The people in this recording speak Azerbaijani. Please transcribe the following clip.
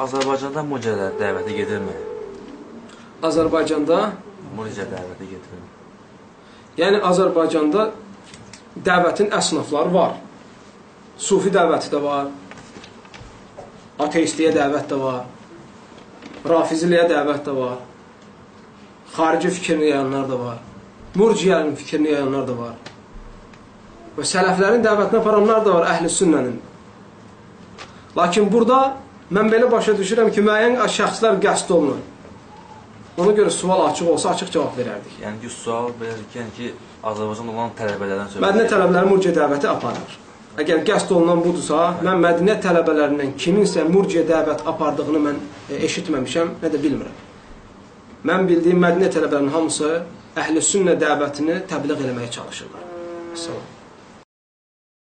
Azərbaycanda murciələr dəvətə gedirmi? Azərbaycanda, Murciə dəvətə gedirmi? yəni Azərbaycanda dəvətin əsnafları var. Sufi dəvəti də var. Ateistliyə dəvət də var. Rafiziliyə dəvət də var. Xarici fikrini yayanlar da var. Murciyənin fikrini yayanlar da var. Və sələflərin dəvətini aparanlar da var əhl-i sünnənin. Lakin burada mən belə başa düşürəm ki, müəyyən şəxslər qəsd olunur. Ona görə sual açıq olsa açıq cavab verərdik. Yəni ki, sual belədir ki, yəni ki, Azərbaycanda olan tələbələrdən söhbət Mədinə tələbələri murciə dəvəti aparır. Əgər qəsd olunan budursa, mən Mədinə tələbələrindən kiminsə murciə dəvət apardığını mən e, eşitməmişəm, nə də bilmirəm. Mən bildiyim Mədinə tələbələrinin hamısı əhl-i sünnə dəvətini təbliğ eləməyə çalışırlar. Əssalam.